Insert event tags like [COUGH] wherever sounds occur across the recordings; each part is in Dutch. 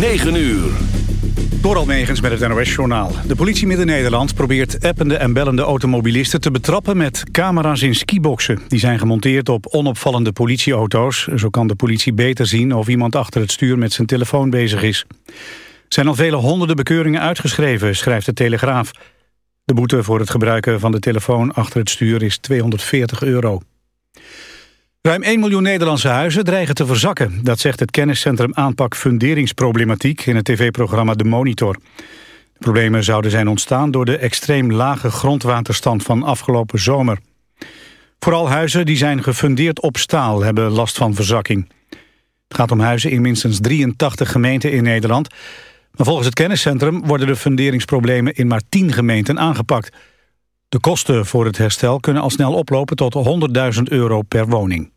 9 uur. Door Almegens met het NOS-journaal. De politie Midden-Nederland probeert appende en bellende automobilisten te betrappen met camera's in skiboxen. Die zijn gemonteerd op onopvallende politieauto's. Zo kan de politie beter zien of iemand achter het stuur met zijn telefoon bezig is. Er zijn al vele honderden bekeuringen uitgeschreven, schrijft de Telegraaf. De boete voor het gebruiken van de telefoon achter het stuur is 240 euro. Ruim 1 miljoen Nederlandse huizen dreigen te verzakken. Dat zegt het kenniscentrum aanpak funderingsproblematiek in het tv-programma De Monitor. De problemen zouden zijn ontstaan door de extreem lage grondwaterstand van afgelopen zomer. Vooral huizen die zijn gefundeerd op staal hebben last van verzakking. Het gaat om huizen in minstens 83 gemeenten in Nederland. Maar volgens het kenniscentrum worden de funderingsproblemen in maar 10 gemeenten aangepakt. De kosten voor het herstel kunnen al snel oplopen tot 100.000 euro per woning.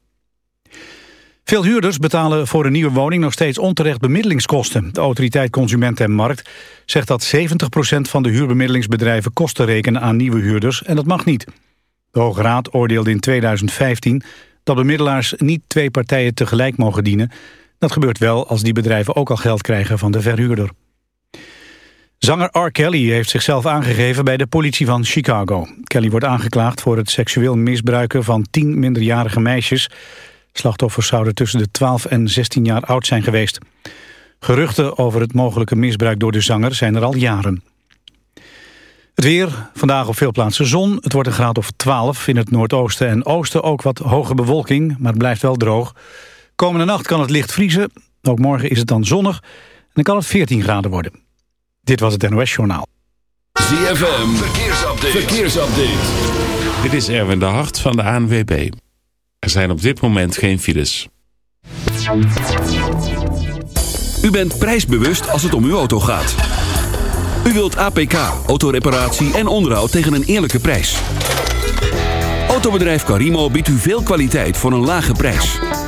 Veel huurders betalen voor een nieuwe woning nog steeds onterecht bemiddelingskosten. De autoriteit Consument en Markt zegt dat 70% van de huurbemiddelingsbedrijven kosten rekenen aan nieuwe huurders en dat mag niet. De Hoge Raad oordeelde in 2015 dat bemiddelaars niet twee partijen tegelijk mogen dienen. Dat gebeurt wel als die bedrijven ook al geld krijgen van de verhuurder. Zanger R. Kelly heeft zichzelf aangegeven bij de politie van Chicago. Kelly wordt aangeklaagd voor het seksueel misbruiken van tien minderjarige meisjes. Slachtoffers zouden tussen de 12 en 16 jaar oud zijn geweest. Geruchten over het mogelijke misbruik door de zanger zijn er al jaren. Het weer, vandaag op veel plaatsen zon. Het wordt een graad of 12 in het noordoosten en oosten. Ook wat hoge bewolking, maar het blijft wel droog. Komende nacht kan het licht vriezen. Ook morgen is het dan zonnig. En dan kan het 14 graden worden. Dit was het NOS Journaal. ZFM, verkeersupdate. verkeersupdate. Dit is Erwin de Hart van de ANWB. Er zijn op dit moment geen files. U bent prijsbewust als het om uw auto gaat. U wilt APK, autoreparatie en onderhoud tegen een eerlijke prijs. Autobedrijf Carimo biedt u veel kwaliteit voor een lage prijs.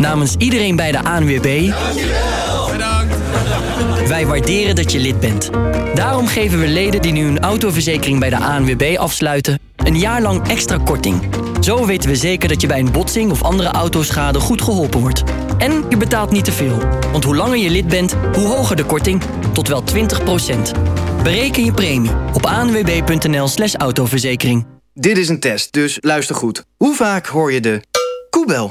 Namens iedereen bij de ANWB... Bedankt. Wij waarderen dat je lid bent. Daarom geven we leden die nu een autoverzekering bij de ANWB afsluiten... een jaar lang extra korting. Zo weten we zeker dat je bij een botsing of andere autoschade goed geholpen wordt. En je betaalt niet te veel. Want hoe langer je lid bent, hoe hoger de korting. Tot wel 20% Bereken je premie op anwb.nl slash autoverzekering. Dit is een test, dus luister goed. Hoe vaak hoor je de koebel?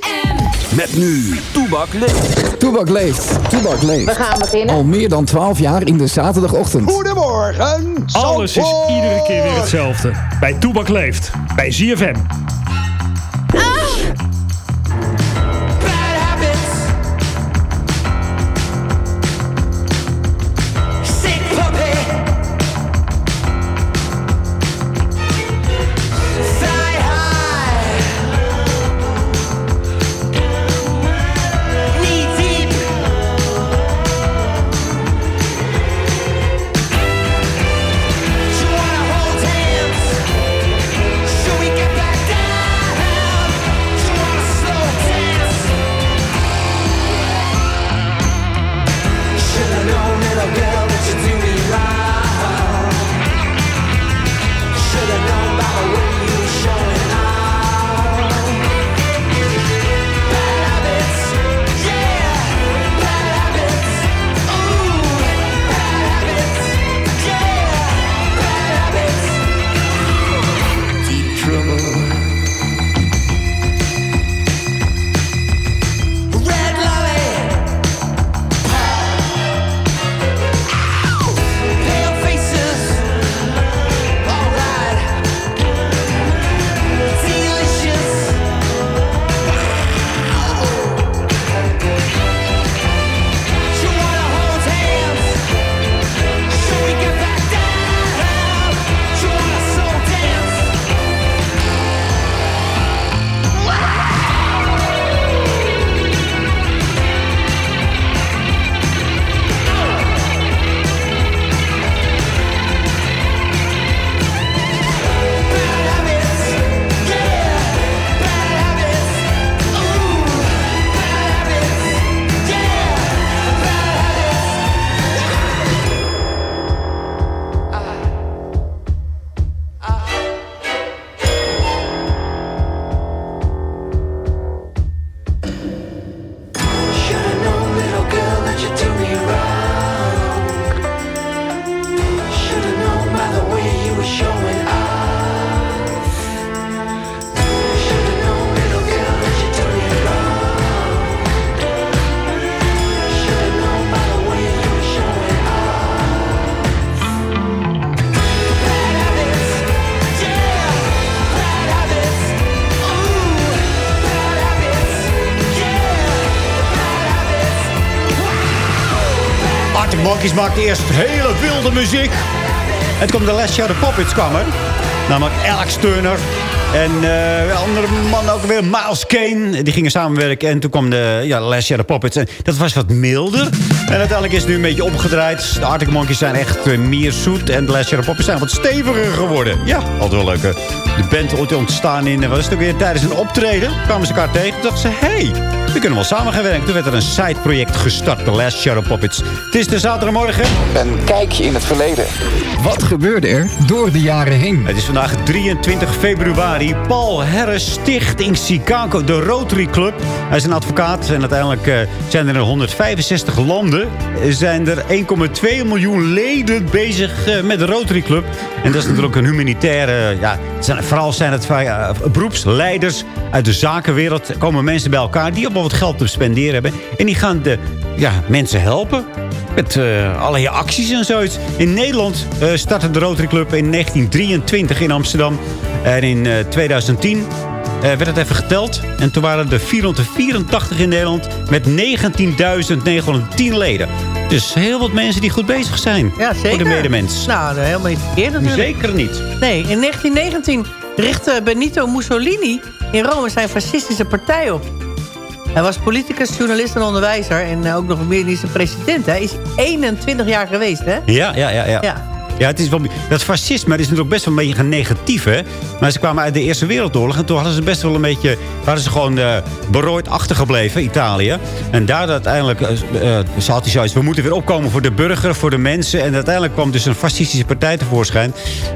Met nu Toebak leeft. Toebak leeft. Toebak leeft. We gaan beginnen. Al meer dan 12 jaar in de zaterdagochtend. Goedemorgen. Alles is iedere keer weer hetzelfde. Bij Toebak leeft. Bij ZFM. Monkeys maakte eerst hele wilde muziek. En toen de Last Show the Puppets kwam er. Namelijk Alex Turner. En uh, een andere man ook weer, Miles Kane. Die gingen samenwerken. En toen kwam de ja, Last Year Puppets. En dat was wat milder. En uiteindelijk is het nu een beetje omgedraaid. De Arctic Monkeys zijn echt uh, meer zoet. En de Last Year Puppets zijn wat steviger geworden. Ja, altijd wel leuk. De band ooit ontstaan in... Was het ook weer tijdens een optreden. Kwamen ze elkaar tegen. Toen dachten ze, hey, we kunnen wel samen gaan werken. Toen werd er een sideproject gestart. De Last Shadow Puppets. Het is de zaterdagmorgen. Een kijkje in het verleden. Wat gebeurde er door de jaren heen? Het is vandaag 23 februari. Paul Harris Stichting Chicago, de Rotary Club. Hij is een advocaat en uiteindelijk uh, zijn er in 165 landen... zijn er 1,2 miljoen leden bezig uh, met de Rotary Club. En dat is natuurlijk een humanitaire... Ja, vooral zijn het beroepsleiders uit de zakenwereld. Er komen mensen bij elkaar die op wat geld te spenderen hebben. En die gaan de ja, mensen helpen. Met allerlei acties en zoiets. In Nederland startte de Rotary Club in 1923 in Amsterdam. En in uh, 2010 uh, werd het even geteld. En toen waren er 484 in Nederland met 19.910 leden. Dus heel wat mensen die goed bezig zijn. Ja, zeker. Voor de medemens. Nou, helemaal niet verkeerd natuurlijk. Zeker niet. Nee, in 1919 richtte Benito Mussolini in Rome zijn fascistische partij op. Hij was politicus, journalist en onderwijzer. En ook nog meer de president. Hij is 21 jaar geweest, hè? Ja, ja, ja. ja. ja. Ja, het is wel, dat fascisme is natuurlijk best wel een beetje negatief, hè? Maar ze kwamen uit de Eerste Wereldoorlog... en toen hadden ze best wel een beetje... waren ze gewoon uh, berooid achtergebleven, Italië. En daar uiteindelijk... Uh, uh, had hij zoiets... we moeten weer opkomen voor de burger, voor de mensen. En uiteindelijk kwam dus een fascistische partij tevoorschijn.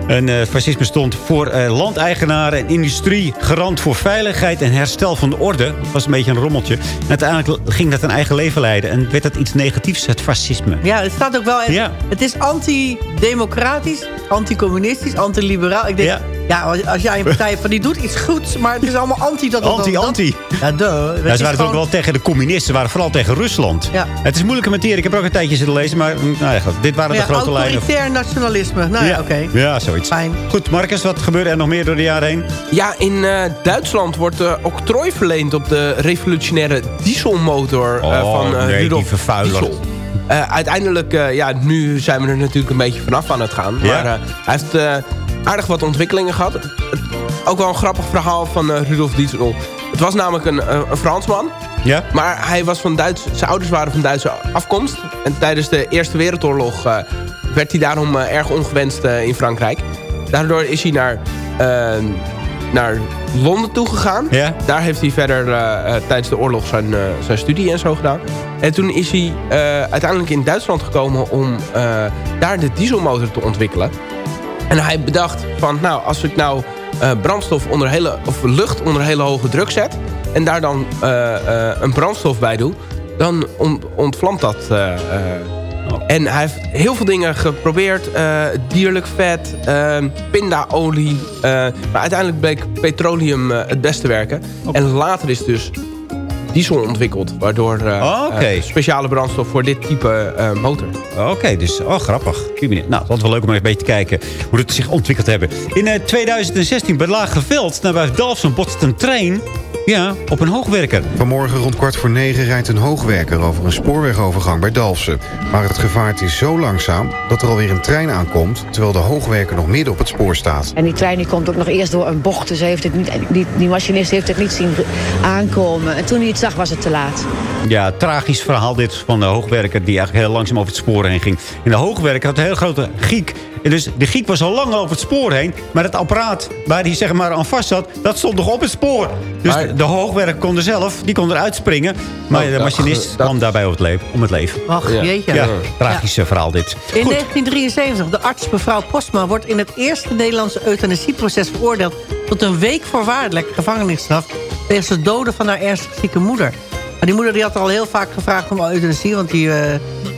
En fascisme stond voor landeigenaren en industrie... garant voor veiligheid en herstel van de orde. Dat was een beetje een rommeltje. En uiteindelijk ging dat een eigen leven leiden. En werd dat iets negatiefs, het fascisme. Ja, het staat ook wel... Ja. Het is anti-democratisch, anti-communistisch, anti-liberaal. Ik denk, ja. ja. als jij een partij hebt van die doet iets goeds... maar het is allemaal anti dat... Anti-anti. Ja, duh. Ja, ze waren gewoon... ook wel tegen de communisten. Ze waren vooral tegen Rusland. Ja. Het is moeilijke materie. Ik heb er ook een tijdje zitten lezen. Maar nou ja, dit waren de grote lijnen. Autoritair nationalisme. Nou ja, oké. Okay. Ja, zoiets. Fijn. Goed, Marcus, wat gebeurde er nog meer door de jaren heen? Ja, in uh, Duitsland wordt uh, octrooi verleend op de revolutionaire dieselmotor uh, oh, van nee, Rudolf die vervuiler. Diesel. Uh, uiteindelijk, uh, ja, nu zijn we er natuurlijk een beetje vanaf aan het gaan. Ja. Maar uh, hij heeft aardig wat ontwikkelingen gehad. Ook wel een grappig verhaal van Rudolf Diesel. Het was namelijk een, een Fransman. Ja. Maar hij was van Duits, zijn ouders waren van Duitse afkomst. En tijdens de Eerste Wereldoorlog werd hij daarom erg ongewenst in Frankrijk. Daardoor is hij naar naar Londen toe gegaan. Ja. Daar heeft hij verder uh, tijdens de oorlog zijn, uh, zijn studie en zo gedaan. En toen is hij uiteindelijk in Duitsland gekomen om daar de dieselmotor te ontwikkelen. En hij bedacht van, nou, als ik nou brandstof onder hele, of lucht onder hele hoge druk zet... en daar dan een brandstof bij doe, dan ont, ontvlamt dat... En hij heeft heel veel dingen geprobeerd. Uh, dierlijk vet, uh, pindaolie. Uh, maar uiteindelijk bleek petroleum het beste werken. Okay. En later is dus diesel ontwikkeld. Waardoor oh, okay. speciale brandstof voor dit type motor. Oké, okay, dus oh, grappig. Nou, het was wel leuk om even een beetje te kijken hoe het zich ontwikkeld hebben. In 2016 bij Lageveld, nabij Dalfsen, botst een trein ja, op een hoogwerker. Vanmorgen rond kwart voor negen rijdt een hoogwerker over een spoorwegovergang bij Dalfsen. Maar het gevaart is zo langzaam dat er alweer een trein aankomt... terwijl de hoogwerker nog midden op het spoor staat. En die trein die komt ook nog eerst door een bocht, dus heeft het niet, die, die machinist heeft het niet zien aankomen. En toen hij het was het te laat. Ja, tragisch verhaal dit van de hoogwerker die eigenlijk heel langzaam over het spoor heen ging. En de hoogwerker had een heel grote giek. En dus de giek was al lang over het spoor heen. Maar het apparaat waar hij zeg maar aan vast zat, dat stond nog op het spoor. Dus maar, de hoogwerker kon er zelf, die kon eruit springen. Maar oh, de machinist dat, kwam daarbij het leven, om het leven. Ach, ja. jeetje. Ja, tragisch ja. verhaal dit. In Goed. 1973, de arts mevrouw Postma wordt in het eerste Nederlandse euthanasieproces veroordeeld... tot een week voorwaardelijk gevangenisstraf... wegens het doden van haar ernstig zieke moeder. Maar die moeder die had al heel vaak gevraagd om euthanasie... want die uh,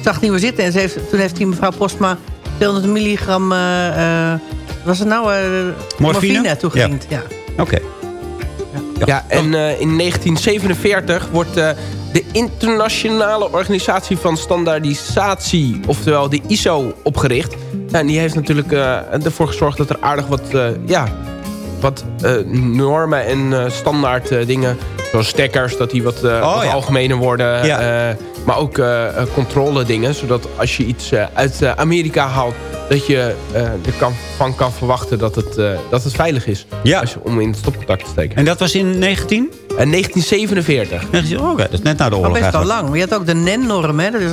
zag niet meer zitten. En ze heeft, toen heeft die mevrouw Postma 200 milligram... Uh, uh, was het nou? morfine? morfine toegediend, ja. ja. Oké. Okay. Ja, ja, en uh, in 1947 wordt uh, de Internationale Organisatie van Standaardisatie, oftewel de ISO, opgericht. En die heeft natuurlijk uh, ervoor gezorgd dat er aardig wat, ja, wat eh, normen en eh, standaard eh, dingen... zoals stekkers, dat die wat, oh, algemener worden. Maar ook controle dingen. Zodat als je iets uit Amerika haalt... dat je ervan kan verwachten dat het, dat het veilig is. Als je, om in het stopcontact te steken. En dat was in 19? 1947. Oké, dat is net na de oh, oorlog. Oh, best wel lang. Maar je had ook de NEN-norm. Dat is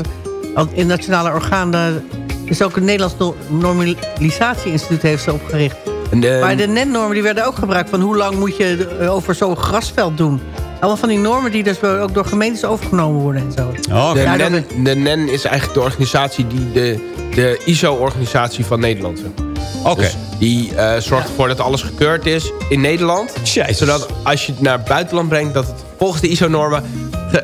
internationale orgaan. Er is ook het Nederlands Normalisatie-instituut heeft ze opgericht. Ehm, maar de netnormen die werden ook gebruikt. Van hoe lang moet je eh, over zo'n grasveld doen? Allemaal van die normen die dus ook door gemeentes overgenomen worden en zo. Oh, de, NEN, de, is eigenlijk de organisatie die de, de ISO-organisatie van Nederland. Oké. Dus die eh, zorgt ervoor dat alles gekeurd is in Nederland. Zodat als je het naar het buitenland brengt, dat het volgens de ISO-normen.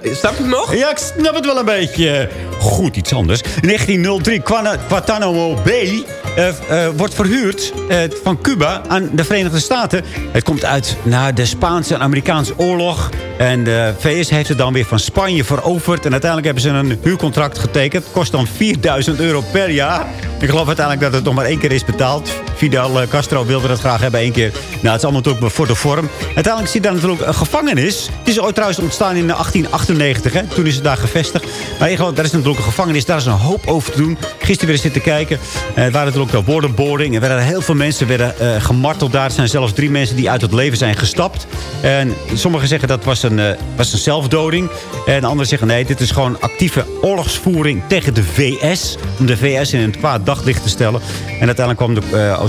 Snap je het nog? Ja, ik snap het wel een beetje. Goed, iets anders. 1903, Guantanamo B uh, uh, wordt verhuurd eh, van Cuba aan de Verenigde Staten. Het komt uit na de Spaanse en Amerikaanse oorlog. En de VS heeft het dan weer van Spanje veroverd. En uiteindelijk hebben ze een huurcontract getekend. Kost dan 4000 euro per jaar. Ik geloof uiteindelijk dat het nog maar één keer is betaald. Fidel eh, Castro wilde dat graag hebben één keer. Nou, het is allemaal natuurlijk voor de vorm. Uiteindelijk zit daar natuurlijk een gevangenis. Het is ooit trouwens ontstaan in eh, 1898. Hè? Toen is het daar gevestigd. Maar eigenlijk, daar is natuurlijk een gevangenis. Daar is een hoop over te doen. Gisteren weer zitten kijken. Eh, er waren natuurlijk ook waterboarding. Er werden heel veel mensen werden, gemarteld daar. Er zijn zelfs drie mensen die uit het leven zijn gestapt. En sommigen zeggen dat was een, was zelfdoding. En anderen zeggen nee, dit is gewoon actieve oorlogsvoering tegen de VS. Om de VS in een kwaad daglicht te stellen. En uiteindelijk kwam de uh,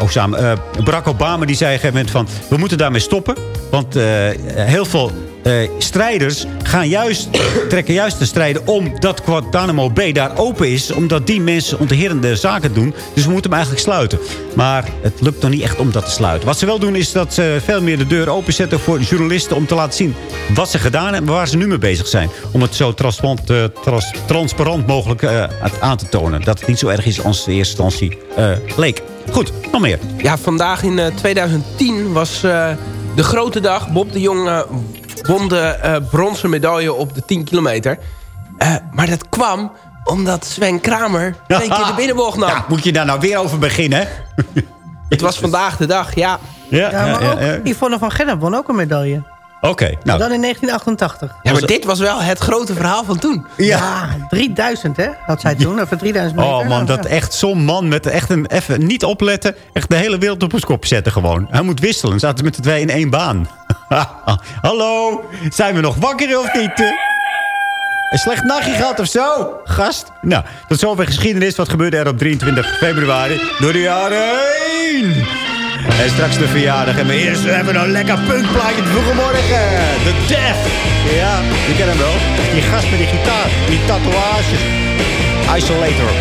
Osama, eh, Barack Obama die zei op een gegeven moment van... we moeten daarmee stoppen, want eh, heel veel eh, strijders gaan juist, [COUGHS] trekken juist te strijden... omdat Guantanamo Bay daar open is. Omdat die mensen onterende zaken doen. Dus we moeten hem eigenlijk sluiten. Maar het lukt nog niet echt om dat te sluiten. Wat ze wel doen is dat ze veel meer de deur openzetten voor journalisten... om te laten zien wat ze gedaan hebben en waar ze nu mee bezig zijn. Om het zo transparant, transparant mogelijk aan te tonen. Dat het niet zo erg is als de eerste instantie leek. Goed, nog meer. Ja, vandaag in eh, 2010 was eh, de grote dag. Bob de Jong eh, won de bronzen medaille op de 10 kilometer. maar dat kwam omdat Sven Kramer twee keer de binnenbocht nam. Ja, moet je daar nou weer over beginnen? Het was vandaag de dag, ja. Ja, maar ook Yvonne van Gennep won ook een medaille. Oké. Nou. Dan in 1988. Ja, maar dit was wel het grote verhaal van toen. Ja, 3000 hè, had zij toen, of 3000 meter. Oh man, nou, dat echt zo'n man met echt een, even niet opletten, echt de hele wereld op zijn kop zetten gewoon. Hij moet wisselen, zaten met de twee in één baan. [LAUGHS] Hallo, zijn we nog wakker of niet? Een slecht nachtje gehad of zo, gast? Nou, tot zover geschiedenis. Wat gebeurde er op 23 februari door de jaren heen? En straks de verjaardag. En we eerst hebben een lekker punkplaatje morgen. De Death. Ja, je kent hem wel. Die gast met die gitaar. Die tatoeages. Isolator.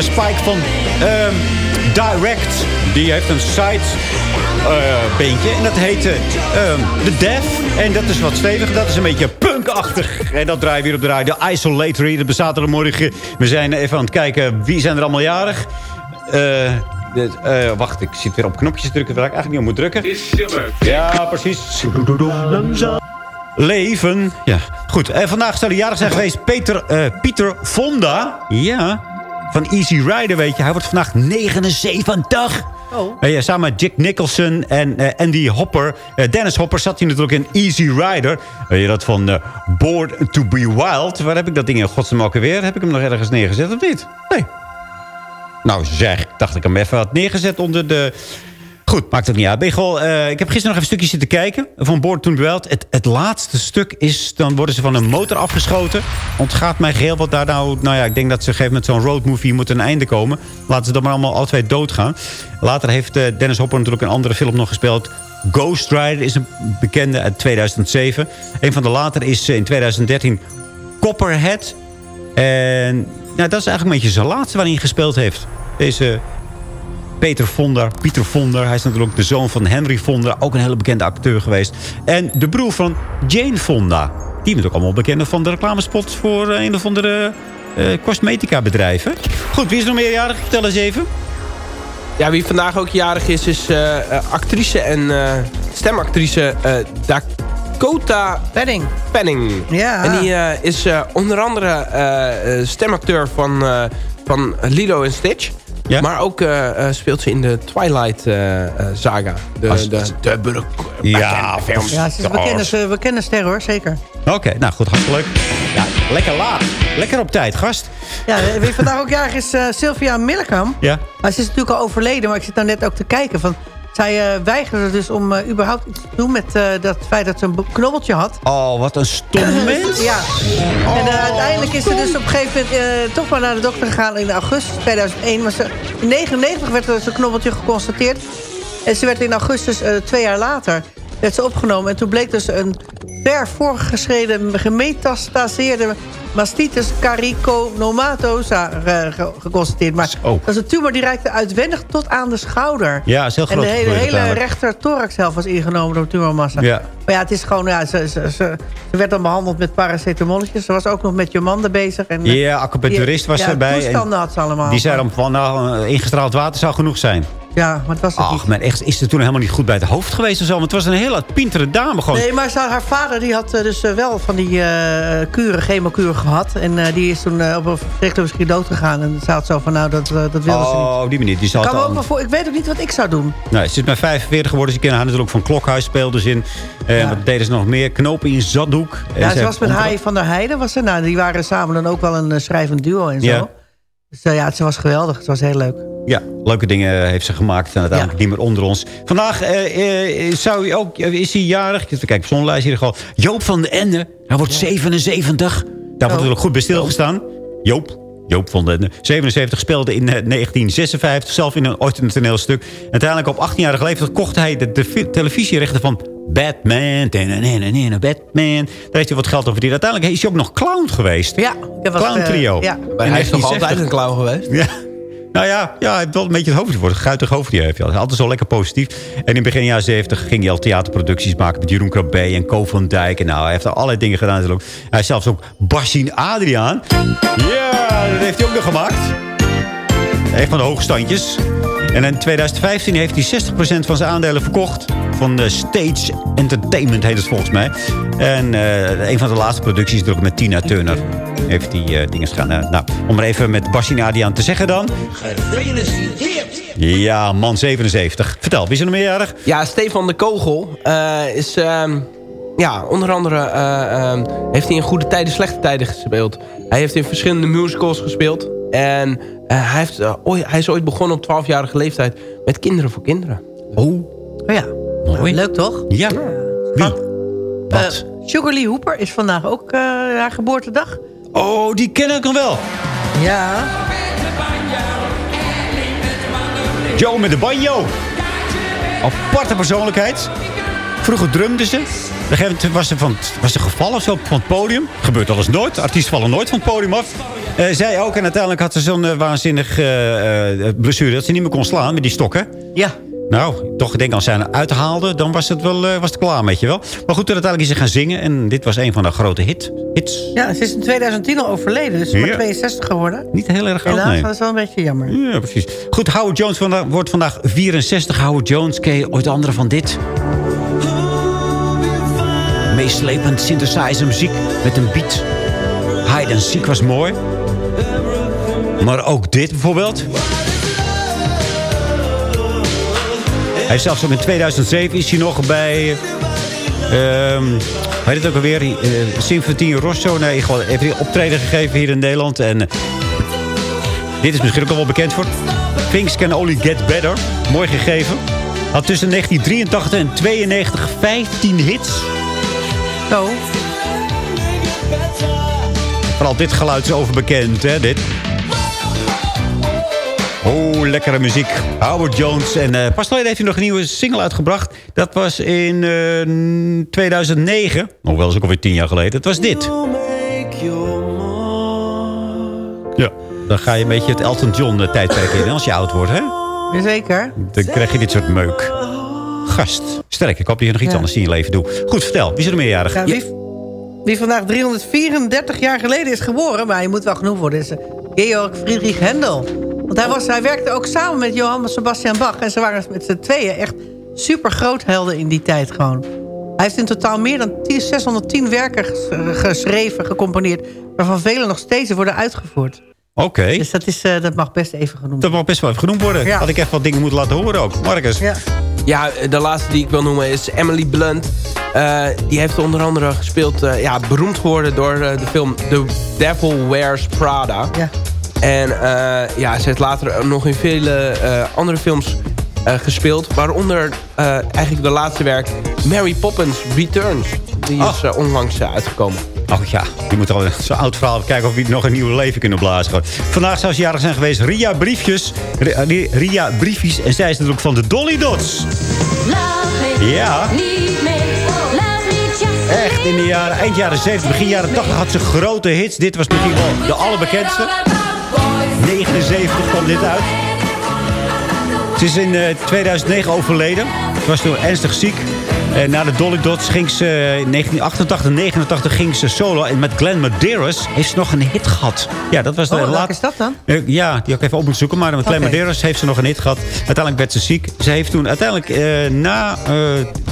Maar Spike van ehm, Direct. Die heeft een side eh, beentje en dat heet eh, ehm, The Death. En dat is wat steviger, dat is een beetje punkachtig. En dat draaien we weer op de radio. Isolatory, dat bestaat er morgen. We zijn even aan het kijken, wie zijn er allemaal jarig? Eh... eh, wacht, ik zit weer op knopjes te drukken waar ik eigenlijk niet op moet drukken. Ja, precies. Leven. Ja, goed. En vandaag zou de jarig zijn geweest Peter, eh, Pieter Fonda. Ja, van Easy Rider, weet je. Hij wordt vandaag 79. Oh. Eh, ja, samen met Jack Nicholson en eh, Andy Hopper. Eh, Dennis Hopper zat hier natuurlijk in Easy Rider. Weet je dat van Bored to be Wild? Waar heb ik dat ding in godsnaam ook weer? Heb ik hem nog ergens neergezet of niet? Nee. Nou zeg, ik dacht ik hem even had neergezet onder de... Goed, maakt ook niet uit. Begel, eh ik heb gisteren nog even een stukje zitten kijken. Van Board to Dwelt. Het, het laatste stuk is... Dan worden ze van een motor afgeschoten. Ontgaat mij geheel wat daar nou... Nou ja, ik denk dat ze op een gegeven moment zo'n roadmovie moet een einde komen. Laten ze dan maar allemaal alle twee doodgaan. Later heeft eh, Dennis Hopper natuurlijk een andere film nog gespeeld. Ghost Rider is een bekende uit 2007. Een van de later is eh, in 2013 Copperhead. En nou, dat is eigenlijk een beetje zijn laatste waarin hij gespeeld heeft. Deze Peter Vonder, Pieter Vonder. Hij is natuurlijk de zoon van Henry Fonda. Ook een hele bekende acteur geweest. En de broer van Jane Fonda. Die bent ook allemaal bekend van de reclamespots voor eh, een of andere eh, cosmetica bedrijven. Goed, wie is nog meerjarig? Vertel eens even. Ja, wie vandaag ook jarig is, is eh, actrice en eh, stemactrice eh, Dakota Penning. Penning. Ja. En die eh, is eh, onder andere stemacteur van, eh, van Lilo en Stitch. Ja. Maar ook eh, eh, speelt ze in de Twilight eh, saga. De, Als- de, de, de, Ja, films. Ja, ze is een bekende, ze- bekende ster hoor, zeker. Oké, nou goed, hartstikke leuk. Ja, lekker laat. Lekker op tijd, gast. Ja, wie vandaag ook jarig is eh, Sylvia Millekam. Ja. Maar ze is natuurlijk al overleden, maar ik zit nou net ook te kijken. Van, zij eh, weigerde dus om eh, überhaupt iets te doen met eh, dat feit dat ze een knobbeltje had. Oh, wat een stom [LAUGHS] mens. Ja. En uiteindelijk is ze dus op een gegeven moment toch maar naar de dokter gegaan in augustus 2001. Maar ze, in 1999 werd er dus een knobbeltje geconstateerd. En ze werd in augustus, twee jaar later, werd ze opgenomen. En toen bleek dus een ver voorgeschreden gemetastaseerde mastitis cariconomatosa ge- geconstateerd. Maar dat is een tumor die reikte uitwendig tot aan de schouder. Ja, is heel En groot de hele, rechter thoraxhelft was ingenomen door tumormassa. Ja. Maar ja, het is gewoon... Ja, ze, ze, ze, ze werd dan behandeld met paracetamolletjes. Ze was ook nog met Jomanda bezig. En, Ja, acupuncturist was ja, erbij. en toestanden had ze allemaal. Die zei dan van, nou, eh, ingestraald water zou genoeg zijn. Ja, maar het was het Ach, maar echt, is ze toen helemaal niet goed bij het hoofd geweest of zo? Want het was een hele pintere dame gewoon. Nee, maar haar vader die had eh, dus eh, wel van die eh kuren, chemokuren gehad. En die is toen op een verschrikkelijke misschien dood gegaan. En ze had zo van, nou, dat, dat wilde ze niet. Oh, die manier. Die Ik, zat kan ook voor, ik weet ook niet wat ik zou doen. Nou, ze is maar 45 geworden. Ze kennen haar natuurlijk van Klokhuis, speelde ze in. En wat deden ze nog meer? Knopen in Zaddoek. Ja, ze was met Hai van der Heijden. Was ze. Nou, die waren samen dan ook wel een schrijvend duo en zo. Ja. Dus eh, ja, ze was geweldig. Het was heel leuk. Ja, leuke dingen heeft ze gemaakt. En uiteindelijk niet meer onder ons. Vandaag eh, eh, zou hij ook, is hij jarig. Kijken, op zo'n hier gewoon. Joop van den Ende. Hij wordt 77. Daar wordt natuurlijk goed bij stilgestaan. Joop. Joop van den Ende. 77 speelde in eh, 1956. Zelf in een, ooit een toneelstuk. Uiteindelijk op 18-jarige leeftijd kocht hij de, de televisierechten van Batman. Tananana, Batman. Daar heeft hij wat geld over verdiend. Uiteindelijk is hij ook nog clown geweest. Ja. ik was, Clown eh, trio. ja. Maar hij is toch 1960. altijd een clown geweest? Ja. Nou ja, ja, hij heeft wel een beetje het hoofd voor. Een guitig hoofd die hij heeft. Hij is altijd zo lekker positief. En in begin jaren 70 ging hij al theaterproducties maken... met Jeroen Krabbe en Co van Dijk. En nou, hij heeft er allerlei dingen gedaan. natuurlijk. Hij heeft zelfs ook Bassin Adriaan. Ja, dat heeft hij ook nog gemaakt. Echt van de hoogstandjes. En in 2015 heeft hij 60% van zijn aandelen verkocht. Van de Stage Entertainment heet het volgens mij. En eh, een van de laatste producties natuurlijk met Tina Turner. Heeft die eh, dingen gedaan. Eh, nou, om maar even met Bassin Adriaan te zeggen dan. Gefeliciteerd. Ja, man 77. Vertel, wie is er nog meerjarig? Ja, Stefan de Kogel is... ehm, ja, onder andere eh, ehm, heeft hij in goede tijden, slechte tijden gespeeld. Hij heeft in verschillende musicals gespeeld. En hij, heeft, eh, ooit- hij is ooit begonnen op 12-jarige leeftijd met Kinderen voor Kinderen. Oh, Oh ja, mooi. leuk toch? Ja. Wie? Eh, Sugar Lee Hooper is vandaag ook eh, haar geboortedag. Oh, die ken ik nog wel. Ja. Joe met de banjo. Aparte persoonlijkheid. Vroeger drumden ze. Op een gegeven moment was ze, van, was ze gevallen of zo van het podium. Gebeurt alles nooit. Artiesten vallen nooit van het podium af. Eh, zij ook. En uiteindelijk had ze zo'n uh, waanzinnig uh, blessure... dat ze niet meer kon slaan met die stokken. Ja. Nou, toch denk als zij haar uithaalde, dan was het wel was het klaar, weet je wel. Maar goed, uiteindelijk is ze gaan zingen. En dit was een van de grote hit, hits. Ja, ze is in 2010 al overleden. Dus ja. maar 62 geworden. Niet heel erg oud, Helaas, nee. dat is wel een beetje jammer. Ja, precies. Goed, Howard Jones vandaag, wordt vandaag 64. Howard Jones, ken je ooit de andere van dit? Meeslepend synthesizer muziek met een beat. Hide and Seek was mooi. Maar ook dit bijvoorbeeld. Hij is zelfs in 2007 is hij nog bij... Um, hij het ook alweer? Uh, Rosso. Nee, heeft hij optreden gegeven hier in Nederland. En uh, dit is misschien ook al wel bekend voor. Things can only get better. Mooi gegeven. Had tussen 1983 en 92 15 hits. Zo. Vooral dit geluid is overbekend, hè, dit. Oh, lekkere muziek. Howard Jones. En uh, pas geleden heeft hij nog een nieuwe single uitgebracht. Dat was in uh, 2009. Nog wel eens ook alweer tien jaar geleden. Het was dit. Ja, dan ga je een beetje het Elton John eh, tijdperk in als je oud wordt, hè? Jazeker. Dan krijg je dit soort meuk. Gast. Sterk, ik hoop dat je nog iets ja. anders in je leven doet. Goed, vertel. Wie is er meerjarig? Ja, wie, wie vandaag 334 jaar geleden is geboren... maar hij moet wel genoemd worden... is Georg Friedrich Händel. Want hij, was, hij werkte ook samen met Johann Sebastian Bach. En ze waren met z'n tweeën echt super groothelden in die tijd gewoon. Hij heeft in totaal meer dan 10, 610 werken geschreven, gecomponeerd... waarvan vele nog steeds worden uitgevoerd. Oké. Okay. Dus dat, is, uh, dat mag best even genoemd Dat mag best wel even genoemd worden. Ja. Had ik echt wat dingen moeten laten horen ook. Marcus. Ja. Ja, de laatste die ik wil noemen is Emily Blunt. Uh, die heeft onder andere gespeeld... Uh, ja, beroemd geworden door de film The Devil Wears Prada. Ja. En ja, ze heeft later nog in vele andere films gespeeld. Waaronder eigenlijk de laatste werk Mary Poppins Returns. Die is Oh. onlangs uitgekomen. Oh ja, je moet al zo'n oud verhaal kijken of we nog een nieuw leven kunnen blazen. Vandaag zou ze jarig zijn geweest. Ria Briefjes. Ria Briefjes. En zij is natuurlijk van de Dolly Dots. Ja. Echt, in de jaren, eind jaren 70, begin jaren 80 had ze grote hits. Dit was misschien wel de allerbekendste. 79 kwam dit uit. Ze is in uh, 2009 overleden. Ze was toen ernstig ziek. En na de Dolly Dots ging ze in 1988, 89 ging ze solo. En met Glenn Medeiros heeft ze nog een hit gehad. Ja, dat was de oh, laat... welke is dat dan? Uh, ja, die ook even op moeten zoeken. Maar met Glenn okay. Medeiros heeft ze nog een hit gehad. Uiteindelijk werd ze ziek. Ze heeft toen uiteindelijk uh, na...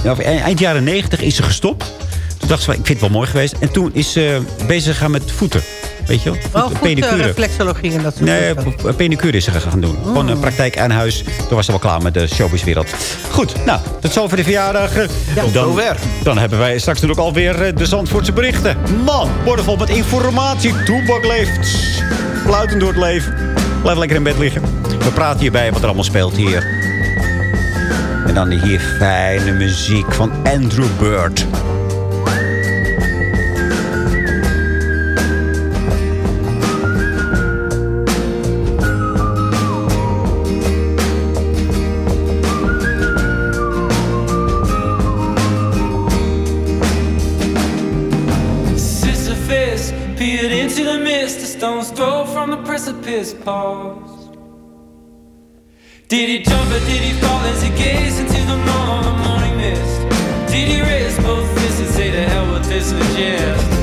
Uh, eind jaren 90 is ze gestopt. Toen dacht ze, ik vind het wel mooi geweest. En toen is ze bezig gegaan met voeten. Weet je wel? Oh, pedicure. reflexologie en dat soort Nee, pedicure is ze gaan doen. Mm. Gewoon een praktijk aan huis. Toen was ze wel klaar met de showbizwereld. Goed, nou, tot zover de verjaardag. Ja, dan, dan hebben wij straks natuurlijk alweer de Zandvoortse berichten. Man, worden vol met informatie. Toebak leeft. Fluitend door het leven. Blijf lekker in bed liggen. We praten hierbij wat er allemaal speelt hier. En dan hier fijne muziek van Andrew Bird. From the precipice paused. Did he jump or did he fall as he gazed into the morning, mist? Did he raise both fists and say to hell with this and just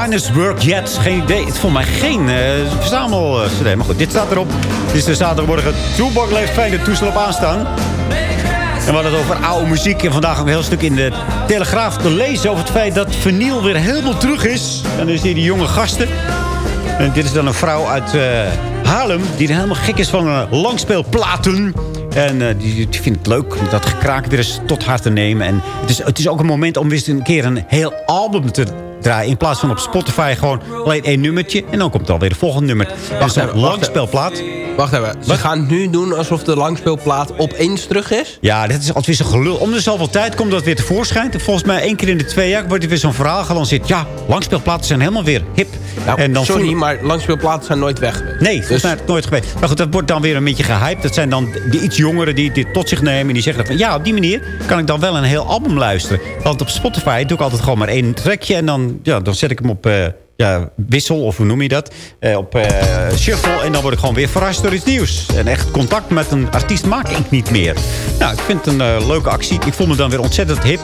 finest work yet. Geen idee. Het vond mij geen uh, verzamel CD. Maar goed, dit staat erop. Het is de zaterdagmorgen. Toebak leeft fijn de toestel op aanstaan. En we hadden het over oude muziek. En vandaag een heel stuk in de Telegraaf te lezen... over het feit dat vinyl weer helemaal terug is. En dan is hier die jonge gasten. En dit is dan een vrouw uit uh, Haarlem... die helemaal gek is van uh, langspeelplaten... En die, die, vindt het leuk om dat gekraak weer eens tot haar te nemen. En het is, het is ook een moment om weer eens een keer een heel album te draaien. In plaats van op Spotify gewoon alleen één nummertje. En dan komt er alweer de volgende nummer. Dat is een langspeelplaat. Wacht even. Ze Wat? gaan nu doen alsof de langspeelplaat opeens terug is? Ja, dit is altijd weer zo'n gelul. Om de zoveel tijd komt dat weer tevoorschijn. Volgens mij één keer in de twee jaar wordt er weer zo'n verhaal gelanceerd. Ja, langspeelplaten zijn helemaal weer hip. Nou, en dan sorry, maar langspeelplaten zijn nooit weg geweest. Nee, dus... mij nooit geweest. Maar goed, dat wordt dan weer een beetje gehyped. Dat zijn dan de iets jongeren die dit tot zich nemen. En die zeggen van, ja, op die manier kan ik dan wel een heel album luisteren. Want op Spotify doe ik altijd gewoon maar één trekje. En dan, ja, dan zet ik hem op... Uh, ja, wissel, of hoe noem je dat, uh, op uh, shuffle. En dan word ik gewoon weer verrast door iets nieuws. En echt contact met een artiest maak ik niet meer. Nou, ik vind het een uh, leuke actie. Ik voel me dan weer ontzettend hip.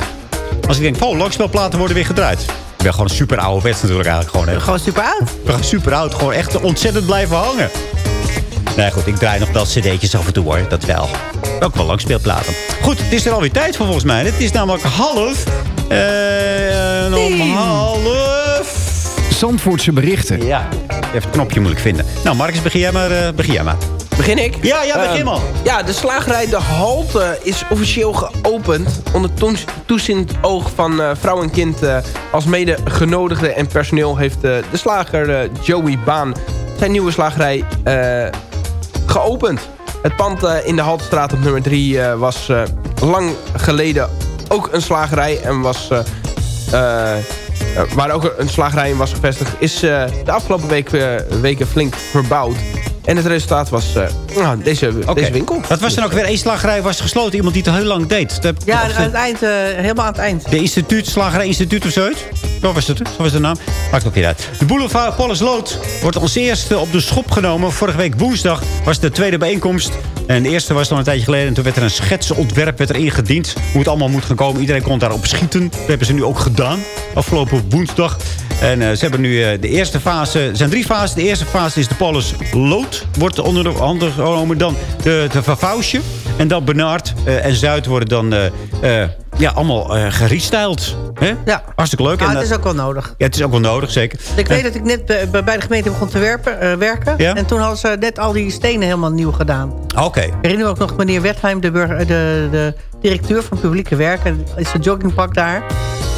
Als ik denk, oh, langspeelplaten worden weer gedraaid. Ik ben gewoon een super oude wets natuurlijk eigenlijk. Gewoon, gewoon super oud? We gaan super oud. Gewoon echt ontzettend blijven hangen. Nee, goed, ik draai nog wel cd'tjes af en toe hoor. Dat wel. Ook wel langspeelplaten. Goed, het is er alweer tijd voor volgens mij. Het is namelijk half. En om half... Zandvoortse berichten. Ja, even het knopje moeilijk vinden. Nou, Marcus, begin jij maar. Uh, begin jij maar. Begin ik? Ja, ja, begin man. Uh, ja, de slagerij De Halte is officieel geopend... onder toezicht oog van uh, vrouw en kind... Uh, als mede genodigde en personeel heeft de slager Joey Baan... zijn nieuwe slagerij geopend. Het pand in de Haltestraat op nummer 3 was lang geleden ook een slagerij... en was... Waar ook een slagerij in was gevestigd... is de afgelopen week, weken flink verbouwd. En het resultaat was nou, deze, okay. deze winkel. Dat was dan ook weer één slagerij was gesloten. Iemand die het al heel lang deed. De, ja, aan het eind, helemaal aan het eind. De instituut, slagerij instituut of zoiets? Zo was het, zo was de naam. Maakt ook niet uit. De boulevard Lood wordt als eerste op de schop genomen. Vorige week woensdag was de tweede bijeenkomst. En de eerste was dan een tijdje geleden. En toen werd er een schetsontwerp werd er ingediend. Hoe het allemaal moet gaan komen. Iedereen kon daarop schieten. Dat hebben ze nu ook gedaan. Afgelopen woensdag. En uh, ze hebben nu uh, de eerste fase... Er zijn drie fases. De eerste fase is de Polis Lood. Wordt onder de handen genomen. Dan de, de Vavausje. En dan Benaard uh, en Zuid worden dan... ja, allemaal uh, gerestyled. Hè? Ja. Hartstikke leuk. Ja, en het is ook wel nodig. Ja, het is ook wel nodig, zeker. Ik weet dat ik net bij de gemeente begon te werpen, werken. Ja? En toen hadden ze net al die stenen helemaal nieuw gedaan. Oké. Okay. Ik herinner me ook nog meneer Wertheim, de, burger, de, de directeur van publieke werken. is een joggingpak daar.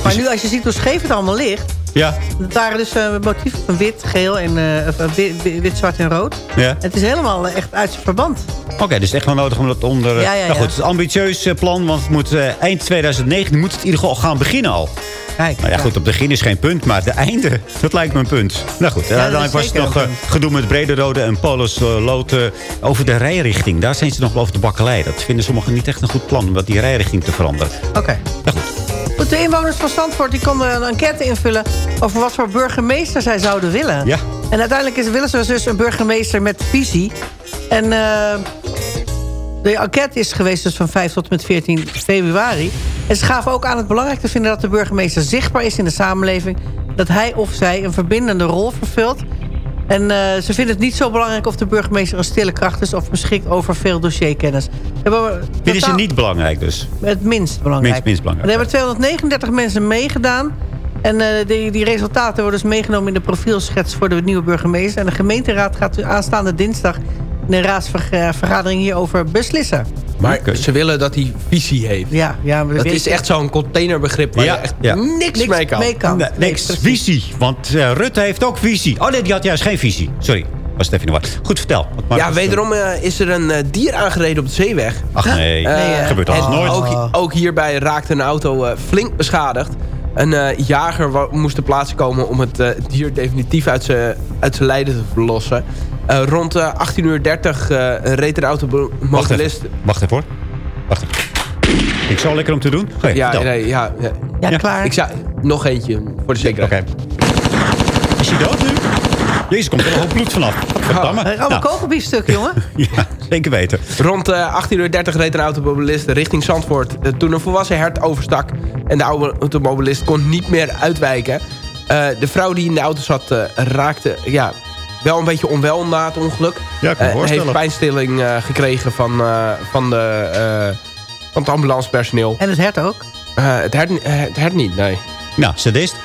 Maar nu als je ziet hoe scheef het allemaal ligt... Ja. Het waren dus uh, motieven van wit, geel en uh, wit, wit, zwart en rood. Ja. Het is helemaal echt uit zijn verband. Oké, okay, dus echt wel nodig om dat onder... Ja, ja, nou goed, het is een ambitieus plan, want het moet, eind 2019 moet het in ieder geval gaan beginnen al. Kijk, nou ja, goed, op het begin is geen punt, maar de einde, dat lijkt me een punt. Nou goed, ja, dan was het nog gedoe met Brederode en Polis Loten over de rijrichting. Daar zijn ze nog wel over de bakkelei. Dat vinden sommigen niet echt een goed plan, om dat die rijrichting te veranderen. Oké. Okay. Nou goed. De inwoners van Zandvoort die konden een enquête invullen... over wat voor burgemeester zij zouden willen. Ja. En uiteindelijk is, willen ze dus een burgemeester met visie. En uh, de enquête is geweest dus van 5 tot met 14 februari. En ze gaven ook aan het belangrijk te vinden... dat de burgemeester zichtbaar is in de samenleving. Dat hij of zij een verbindende rol vervult. En uh, ze vinden het niet zo belangrijk of de burgemeester een stille kracht is... of beschikt over veel dossierkennis. Dit is niet belangrijk dus? Het minst belangrijk. Minst, minst belangrijk. Er hebben 239 mensen meegedaan. En uh, die, die resultaten worden dus meegenomen in de profielschets voor de nieuwe burgemeester. En de gemeenteraad gaat aanstaande dinsdag een raadsvergadering hierover beslissen. Maar ze willen dat hij visie heeft. Ja, ja, dat is echt zo'n containerbegrip waar ja, je echt ja. niks, niks mee kan. Mee kan. Nee, niks. Visie. Want uh, Rutte heeft ook visie. Oh nee, die had juist geen visie. Sorry. Was het even de war. Goed, vertel. Wat ja, wederom uh, is er een uh, dier aangereden op de zeeweg. Ach nee, nee gebeurt alles nooit. Ook, ook, hierbij raakte een auto flink beschadigd. Een eh, jager moest ter plaatse komen om het eh, dier definitief uit zijn uit zijn lijden te verlossen. Eh, rond eh 18.30 uur reed een automobilist... Wacht even hoor. Wacht even. Ik zal lekker om te doen. Oké, ja, vertel. nee, ja, ja. Ja, klaar. Ik zou nog eentje voor de zekerheid. Is hij dood nu? Jezus, komt er een hoop bloed vanaf. Verdamme. Oh, een Nou, kogelbiefstuk, jongen. [LAUGHS] ja, zeker weten. Rond eh 18.30 uur reed een automobilist richting Zandvoort. eh, toen een volwassen hert overstak. En de oude automobilist kon niet meer uitwijken. Eh, de vrouw die in de auto zat eh, raakte ja, wel een beetje onwel na het ongeluk. Ja, ik kan voorstellen. heeft pijnstilling eh, gekregen van, eh, van, de, eh, van het ambulancepersoneel. En het hert ook. Eh, het, hert, het hert niet, nee. Nou, sadist.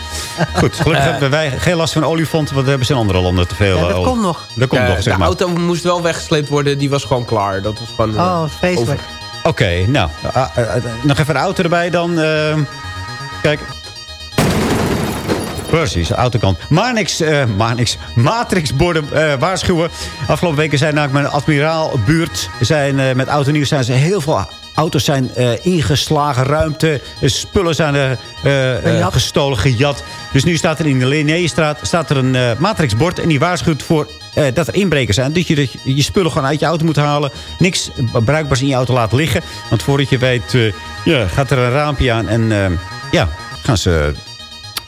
Goed, gelukkig [LAUGHS] hebben wij geen last van olifanten, want we hebben ze in andere landen te veel. Ja, dat komt nog. Dat komt nog, de zeg maar. auto moest wel weggesleept worden, die was gewoon klaar. Dat was gewoon... Oh, wat vreselijk. Oké, nou, nog even de auto erbij dan. kijk. Precies, autokant. Maar niks, eh, maar niks. Matrixborden eh, waarschuwen. Afgelopen weken zijn namelijk mijn admiraalbuurt... Zijn, eh, met auto nieuws zijn ze heel veel... Auto's zijn ingeslagen, ruimte, spullen zijn Gejat. gestolen, gejat. Dus nu staat er in de Linnéestraat staat er een matrixbord... en die waarschuwt voor dat er inbrekers zijn. Dat je je spullen gewoon uit je auto moet halen. Niks bruikbaars in je auto laten liggen. Want voordat je weet ja, gaat er een raampje aan... en ja, gaan ze,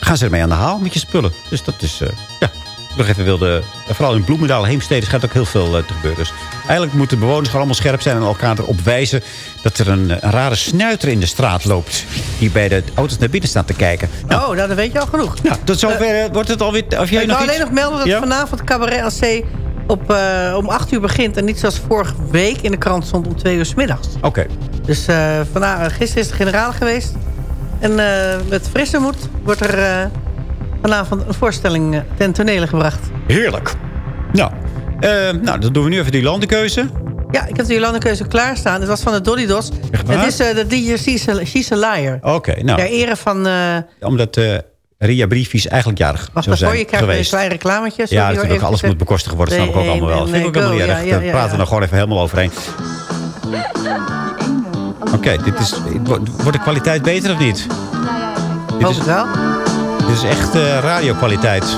gaan ze ermee aan de haal met je spullen. Dus dat is... eh, ja, ik nog even wilde... Vooral in Bloemendaal, Heemstede schijnt ook heel veel eh, te gebeuren. Dus eigenlijk moeten bewoners gewoon allemaal scherp zijn... en elkaar erop wijzen dat er een, een rare snuiter in de straat loopt... die bij de auto's naar binnen staat te kijken. Oh, nou, dan weet je al genoeg. Nou, tot zover eh, wordt het alweer... Of jij ik nog wil iets? alleen nog melden dat Ja? vanavond Cabaret AC op, eh, om 8 uur begint. En niet zoals vorige week in de krant stond om 2 uur s middags. Oké. Dus eh vandaag, gisteren is de generaal geweest. En eh, met frisse moed wordt er eh, vanavond een voorstelling eh, ten tonele gebracht. Heerlijk. Nou, nou, dan doen we nu even die landenkeuze. Ja, ik heb de Jolandekeuze klaarstaan. Het was van de Dolly Dos. Het is eh, de DJ She's a, Liar. Oké, nou. Ter ere van... Omdat eh, Ria Briefjes eigenlijk jarig zou zijn je krijgt een geweest. klein reclametje. Sorry Ja, natuurlijk. Alles moet bekostigd worden. snap ik ook allemaal wel. en, Vind ik ook helemaal niet erg. praten we ja. er gewoon even helemaal overheen. [LAUGHS] Oké, dit is... Wordt de kwaliteit beter of niet? Dit Hoop is, het wel. dit is echt eh, radiokwaliteit.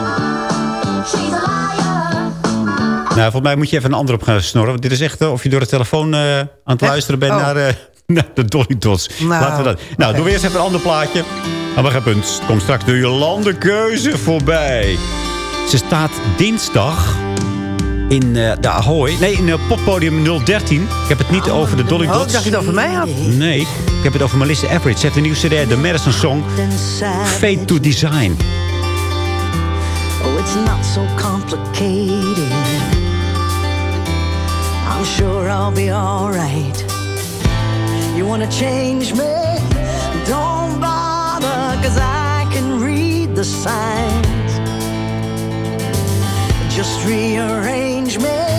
Nou, volgens mij moet je even een ander op gaan snorren. Want dit is echt eh, of je door de telefoon eh, aan het luisteren bent Oh. naar, [LAUGHS] naar de Dolly Dots. Nou, Laten we dat. Nou, doen we eerst even een ander plaatje. Maar we gaan punt. Komt straks de Jolandekeuze voorbij. Ze staat dinsdag in eh, de Ahoy. Nee, in uh, poppodium 013. Ik heb het niet over de Dolly Oh, Dots. ik dacht je het over mij had. Nee, ik heb het over Melissa Everett. Ze heeft een nieuwe cd, de Madison Song. Fate to Design. Oh, it's not so complicated. I'm sure I'll be alright. You wanna change me? Don't bother, cause I can read the signs. Just rearrange me.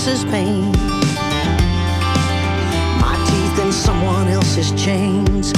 Else's pain my teeth in someone else's chains.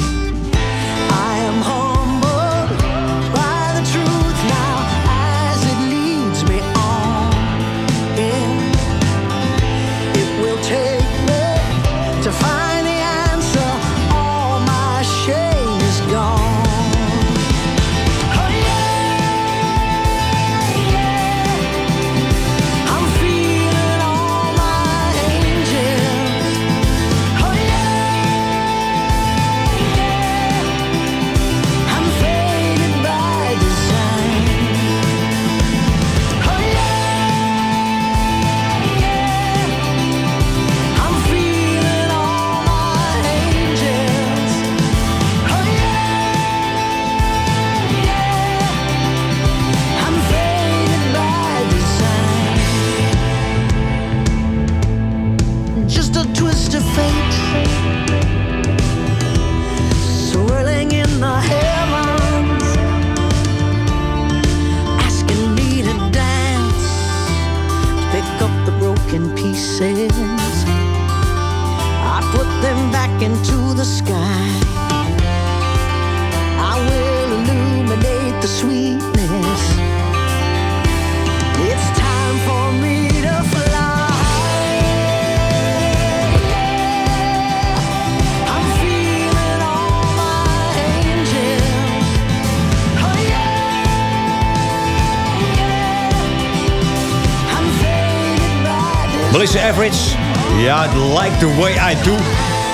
Average. Ja, like the way I do.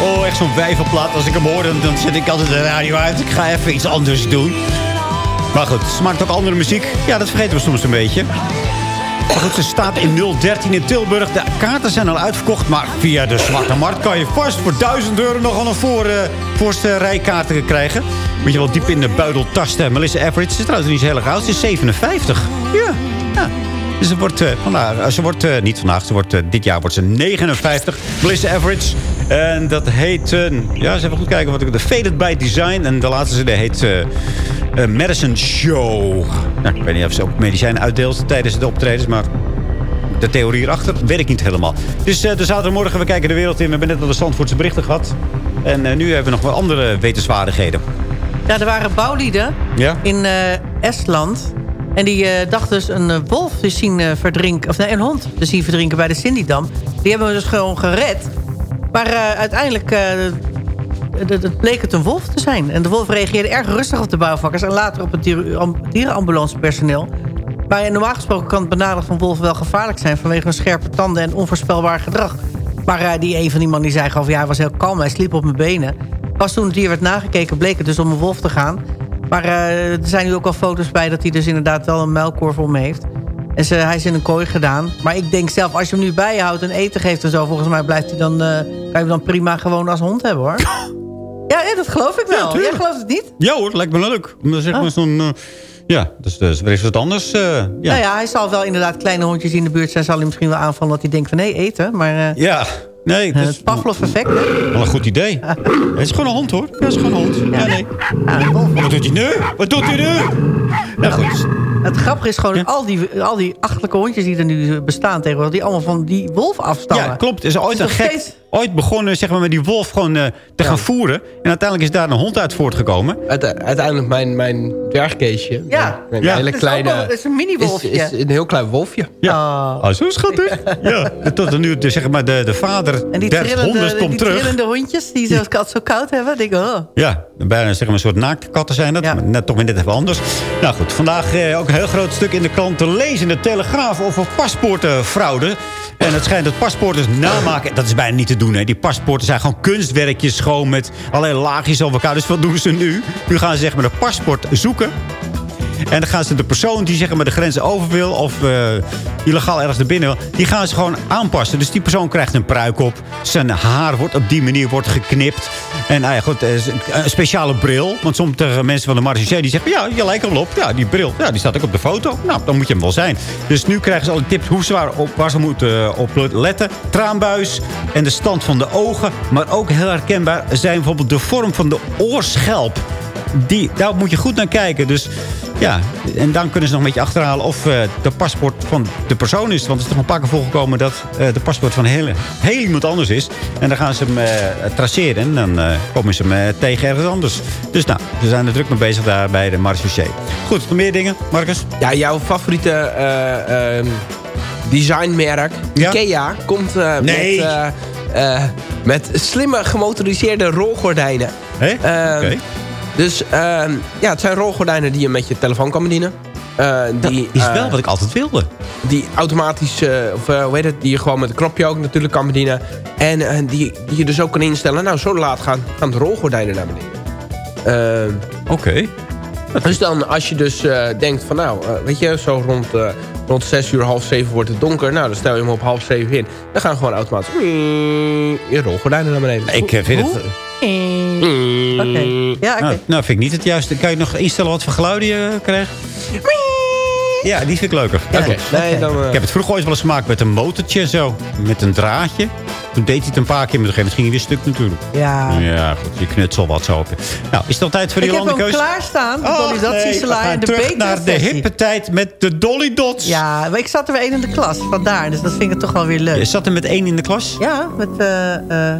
Oh, echt zo'n wijverplaat. Als ik hem hoor, dan, zet ik altijd de radio uit. Ik ga even iets anders doen. Maar goed, ze maakt ook andere muziek. Ja, dat vergeten we soms een beetje. Maar goed, ze staat in 013 in Tilburg. De kaarten zijn al uitverkocht. Maar via de Zwarte Markt kan je vast voor 1000 euro nog wel een voor, eh, voorste rijkaarten krijgen. Moet je wel diep in de buidel tasten. Melissa Average is trouwens niet zo heel erg oud. Ze is 57. Ja, ja. Dus ze wordt, eh, vandaag, eh, ze wordt eh, niet vandaag, ze wordt, eh, dit jaar wordt ze 59. Melissa Average. En dat heet, ja, eens even goed kijken. wat ik De Faded by Design. En de laatste CD heet Medicine Show. Nou, ik weet niet of ze ook medicijnen uitdeelt tijdens de optredens, maar de theorie erachter weet ik niet helemaal. Dus eh, de zaterdagmorgen, we kijken de wereld in. We hebben net al de Zandvoortse berichten gehad. En nu hebben we nog wel andere wetenswaardigheden. Ja, er waren bouwlieden Ja? in eh, Estland. En die eh, dachten dus een eh, wolf te zien eh, verdrinken... of nee, een hond te zien verdrinken bij de Sindidam. Die hebben we dus gewoon gered. Maar uiteindelijk bleek het een wolf te zijn. En de wolf reageerde erg rustig op de bouwvakkers... en later op het dier- am- dierenambulancepersoneel. Maar normaal gesproken kan het benaderen van wolven wel gevaarlijk zijn... vanwege hun scherpe tanden en onvoorspelbaar gedrag. Maar die een van die man die zei gewoon... ja, hij was heel kalm, hij sliep op mijn benen. Pas toen het dier werd nagekeken bleek het dus om een wolf te gaan. Maar eh, er zijn nu ook al foto's bij dat hij dus inderdaad wel een muilkorf om heeft. En ze, hij is in een kooi gedaan. Maar ik denk zelf, als je hem nu bijhoudt en eten geeft en zo... volgens mij blijft hij dan, eh, kan je hem dan prima gewoon als hond hebben, hoor. [LAUGHS] ja, ja, dat geloof ik wel. Jij gelooft het niet? Ja hoor, lijkt me leuk. Maar zeg maar zo'n... eh, ja, dus, dus weer is wat anders. eh, ja. Nou ja, hij zal wel inderdaad kleine hondjes in de buurt zijn... zal hij misschien wel aanvallen dat hij denkt van... nee, eten, maar... Ja, nee. Het is Pavlov-effect. wel een goed idee. [LAUGHS] Het is gewoon een hond hoor. Ja, het is gewoon een hond. Ja, nee. Wat doet hij nu? Wat doet hij nu? Nou goed. Het grappige is gewoon al, die, al die achtelijke hondjes die er nu bestaan tegenwoordig... die allemaal van die wolf afstammen. Ja, klopt. Is ooit is een gek... steeds- Ooit begonnen zeg maar, met die wolf gewoon eh, te gaan voeren. En uiteindelijk is daar een hond uit voortgekomen. Uite- uiteindelijk mijn, mijn dwergkeesje. Ja. Mijn Ja. hele Het is ook kleine... het is een mini-wolfje. Is, is een heel klein wolfje. Ja. Oh, zo schattig. [LAUGHS] ja. En Tot er nu de, zeg maar, de, de vader En die der honden komt die terug. trillende hondjes die zo, zo koud hebben. Denk, ik, oh. Ja, bijna zeg maar, een soort naaktkatten zijn dat. Maar net, toch weer net even anders. Nou goed, vandaag eh, ook een heel groot stuk in de krant te lezen de Telegraaf over paspoortenfraude. En het schijnt dat paspoorters namaken. Dat is bijna niet te doen. Hè. Die paspoorten zijn gewoon kunstwerkjes schoon met allerlei laagjes over elkaar. Dus wat doen ze nu? Nu gaan ze zeg maar de paspoort zoeken. En dan gaan ze de persoon die zeg maar, de grenzen over wil... of eh, illegaal ergens naar binnen wil... die gaan ze gewoon aanpassen. Dus die persoon krijgt een pruik op. Zijn haar wordt op die manier wordt geknipt. En nou eh, een speciale bril. Want sommige mensen van de marechaussee die zeggen... ja, je lijkt wel op. Ja, die bril ja, die staat ook op de foto. Nou, dan moet je hem wel zijn. Dus nu krijgen ze al tips hoe ze waar, op, waar ze moeten eh, op letten. Traanbuis en de stand van de ogen. Maar ook heel herkenbaar zijn bijvoorbeeld de vorm van de oorschelp die, daar moet je goed naar kijken. Dus ja, en dan kunnen ze nog een beetje achterhalen of eh, de paspoort van de persoon is. Want het is toch een paar keer voorgekomen dat eh, de paspoort van heel, heel iemand anders is. En dan gaan ze hem eh, traceren en dan komen ze hem tegen ergens anders. Dus nou, ze zijn er druk mee bezig daar bij de marechaussee. Goed, nog meer dingen, Marcus? Ja, jouw favoriete eh, ehm, designmerk, Ikea, komt Nee. met, met slimme gemotoriseerde rolgordijnen. Hé? Ehm, Oké. Dus ehm, ja, het zijn rolgordijnen die je met je telefoon kan bedienen. Eh, die, is eh, wel wat ik altijd wilde. Die automatisch, eh, of hoe heet het, die je gewoon met een knopje ook natuurlijk kan bedienen. En die, die je dus ook kan instellen. Nou, zo laat gaan, gaan de rolgordijnen naar beneden. Oké. Dus dan, als je dus denkt van nou, weet je, zo rond, rond 6 uur, half 7 wordt het donker. Nou, dan stel je hem op half 7 in. Dan gaan gewoon automatisch je rolgordijnen naar beneden. Ik eh, vind het... Oké. Ja, oké. Nou, nou, vind ik niet het juiste. Kan je nog instellen wat voor geluiden je krijgt? Ja, die vind ik leuker. Nee, dan... eh, Ik heb het vroeger ooit wel eens gemaakt met een motortje en zo. Met een draadje. Toen deed hij het een paar keer, maar moment ging hij weer stuk natuurlijk. Ja. Ja, goed. Je knutsel wat zo. Nou, is het al tijd voor Ik die heb hem klaarstaan. De Dolly Dots, nee, en de terug naar de hippe tijd met de Dolly Dots. Ja, maar ik zat er weer één in de klas. Vandaar, dus dat vind ik toch wel weer leuk. Je zat er met één in de klas? Ja, met... eh eh.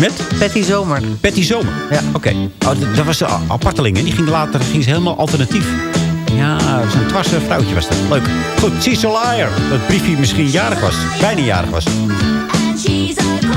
Met? Betty Zomer. Betty Zomer? Ja. Oké. Oh, dat was een aparteling. En die ging later ging ze helemaal alternatief. Ja, zo'n dwarse vrouwtje was dat. Leuk. Goed, Liar. Dat briefje misschien jarig was. Bijna jarig was. Op het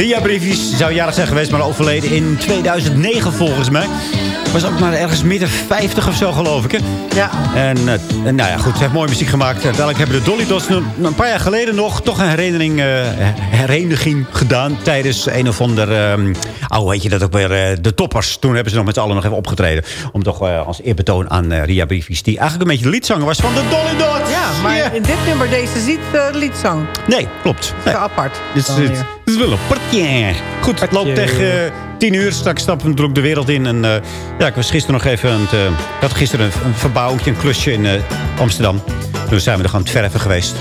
Ria Briefjes zou jarig zijn geweest, maar overleden in 2009 volgens mij. Was ook maar ergens midden 50 of zo, geloof ik. Hè? Ja. En, eh, en nou ja, goed, ze heeft mooie muziek gemaakt. Uiteindelijk hebben de Dolly Dots een, een paar jaar geleden nog... toch een herinnering, eh, hereniging gedaan tijdens een of ander... ehm oh, weet je dat ook weer? eh, de toppers. Toen hebben ze nog met z'n allen nog even opgetreden. Om toch als eerbetoon aan Ria Briefjes... die eigenlijk een beetje de liedzanger was van de Dolly Dots. Ja, maar in dit nummer deze ziet uh, liedzang. Nee, klopt. Nee. apart. Dit is, is wel een partje. Goed, het loopt tegen tien uur. Straks stappen we natuurlijk de wereld in. En, eh, ja, ik was gisteren nog even... aan het, eh, ik had gisteren een, een verbouwing, een klusje in eh, Amsterdam. Toen zijn we er gewoon het verven geweest.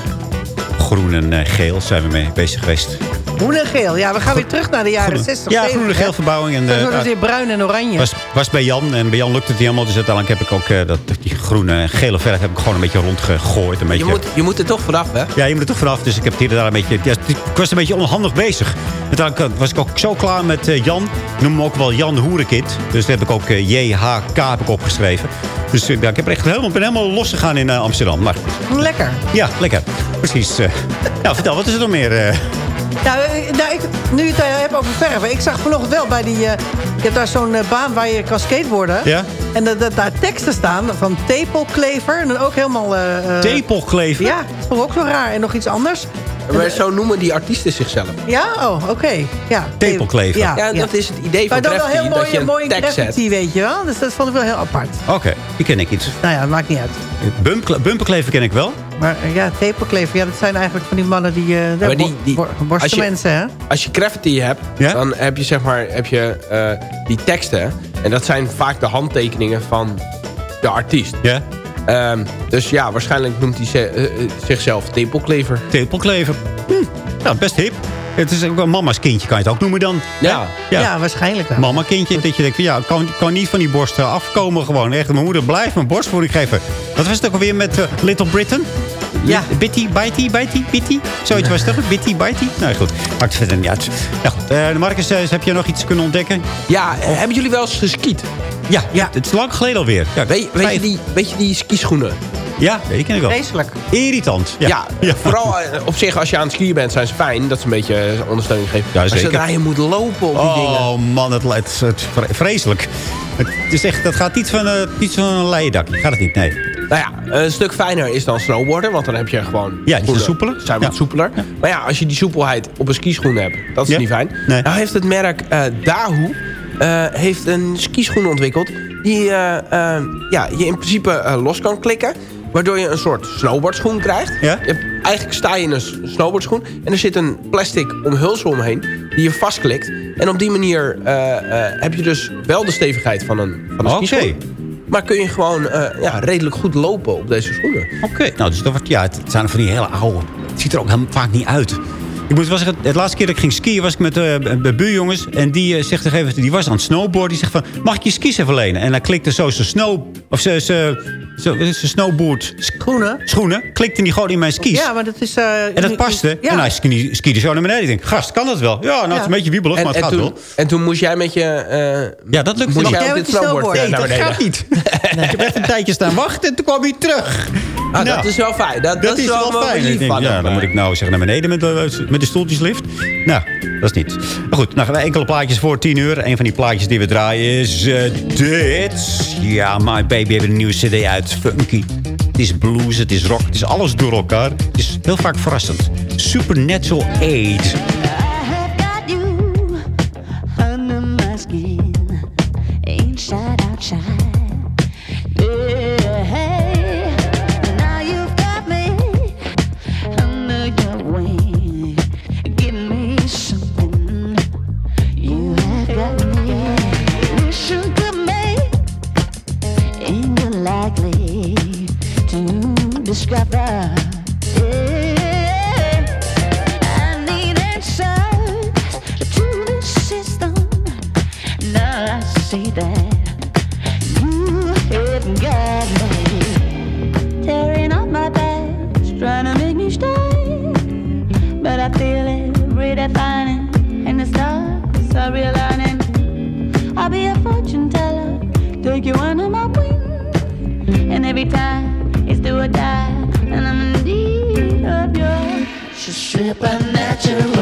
Groen en geel zijn we mee bezig geweest. Groen en geel. Ja, we gaan weer terug naar de jaren Groen- 60. Ja, 70, groen en geel verbouwing. En, Dan eh, wordt het weer bruin en oranje. was, was bij Jan. En bij Jan lukte het niet helemaal. Dus uiteindelijk heb ik ook eh, dat, die groene en gele verf heb ik gewoon een beetje rondgegooid. Een beetje, Je moet, je moet er toch vanaf, hè? ja, je moet er toch vanaf. Dus ik heb hier daar een beetje. Ja, ik was een beetje onhandig bezig. Uiteindelijk was ik ook zo klaar met eh, Jan. Ik noem hem ook wel Jan Hoerenkind. Dus daar heb ik ook eh, JHK heb ik opgeschreven. Dus eh, ik heb echt helemaal, ben helemaal losgegaan in eh, Amsterdam. Maar Lekker. ja, lekker. Precies. eh. nou, vertel, wat is er nog meer? eh? Eh, nou, ik, nu je het eh, hebt over verven. Ik zag vanochtend wel bij die... eh, je hebt daar zo'n eh, baan waar je kan skateboarden. Ja? En dat dat daar teksten staan van tepelklever. En dan ook helemaal... eh, eh, Tepelklever? Ja, dat vond ik ook zo raar. En nog iets anders. Maar zo noemen die artiesten zichzelf. Ja? Oh, oké. Ja. Tepelklever. Ja, dat is het idee van Maar dan wel Graffiti, heel dat mooi, je een mooi graffiti, weet je wel. Dus dat vond ik wel heel apart. Oké, die ken ik iets. Nou ja, dat maakt niet uit. Bump, bumperklever ken ik wel. Maar eh, ja, tepelklever, ja, dat zijn eigenlijk van die mannen die... eh Maar die- die- bor- als borsten je- mensen, hè? Als je graffiti hebt, dan heb je zeg maar heb je, eh, die teksten. En dat zijn vaak de handtekeningen van de artiest. Ja. Ehm, dus ja, waarschijnlijk noemt hij ze- eh, eh, zichzelf tepelklever. Tepelklever. Hm. Ja, best hip. Het is ook wel mama's kindje, kan je het ook noemen dan. Ja. Ja, waarschijnlijk wel. Mama kindje, dat je denkt van ja, ik kan, kan niet van die borsten afkomen gewoon. Echt, mijn moeder blijft mijn borstvoeding geven. Wat was het ook alweer met eh, Little Britain? Ja. Bitty, bitey, bitey, bitty. Zoiets was het toch? Bitty, bitey? Nou goed, maakt verder niet uit. Ja goed, Eh, Marcus, eh, heb je nog iets kunnen ontdekken? Ja, eh, hebben jullie wel eens geskiet? Ja, ja. het is lang geleden alweer. Ja, Weet, weet, je die, weet je die skischoenen? Ja, die ken ik wel. Vreselijk. Irritant. Ja, [LAUGHS] Ja, vooral eh, op zich als je aan het skiën bent zijn ze fijn. Dat ze een beetje eh, ondersteuning geven. Ja, maar zeker. zodra je moet lopen op die dingen. Oh man, het, het, vreselijk. Het is echt, dat gaat niet van, eh, niet van een leien dakje. Gaat het niet, nee. Nou ja, een stuk fijner is dan snowboarden. Want dan heb je gewoon... Ja, die soepeler. zijn wat Ja. soepeler. Maar ja, als je die soepelheid op een skischoen hebt, dat is Ja. niet fijn. Nee. Nou heeft het merk eh Dahu eh, heeft een skischoen ontwikkeld... die eh, eh, ja, je in principe eh, los kan klikken... waardoor je een soort snowboardschoen krijgt. Ja? Je hebt, eigenlijk sta je in een snowboardschoen... en er zit een plastic omhulsel omheen die je vastklikt. En op die manier eh, eh, heb je dus wel de stevigheid van een, van een skischoen... Maar kun je gewoon eh, ja, redelijk goed lopen op deze schoenen. Oké, nou, dus dat wordt, ja, het zijn van die hele oude. Het ziet er ook helemaal vaak niet uit. Ik moet wel zeggen, het laatste keer dat ik ging skiën was ik met uh, buurjongens. En die uh, zegt tegen even, die was aan het snowboarden. Die zegt van, mag ik je skis even lenen? En hij klikte zo zijn snow, of zijn zijn snowboard Schoenen? schoenen. Klikte die gewoon in mijn skis. Ja, maar dat is... eh, En dat paste. Ja. En hij skiede, skiede zo naar beneden. Ik denk, gast, kan dat wel? Ja, nou, het is een beetje wiebelig, En, maar het en, gaat toen, wel. en toen moest jij met je... eh, Ja, dat lukt moest niet. jij Jij op met dit je snowboard snowboard. eh, naar dat gaat niet. [LAUGHS] Ik heb even een tijdje staan wachten en toen kwam hij terug. Ah, Nou, dat is wel fijn. Dat, Dat, is wel fijn. lief denk, ja, dan eh. moet ik nou zeggen naar beneden met de, met de stoeltjeslift. Nou, dat is niet. Maar goed, nou, enkele plaatjes voor 10 uur. Een van die plaatjes die we draaien is eh, dit. Ja, My Baby heeft een nieuwe cd uit. Funky. Het is blues, het is rock, het is alles door elkaar. Het is heel vaak verrassend. Supernatural Aid. Supernatural.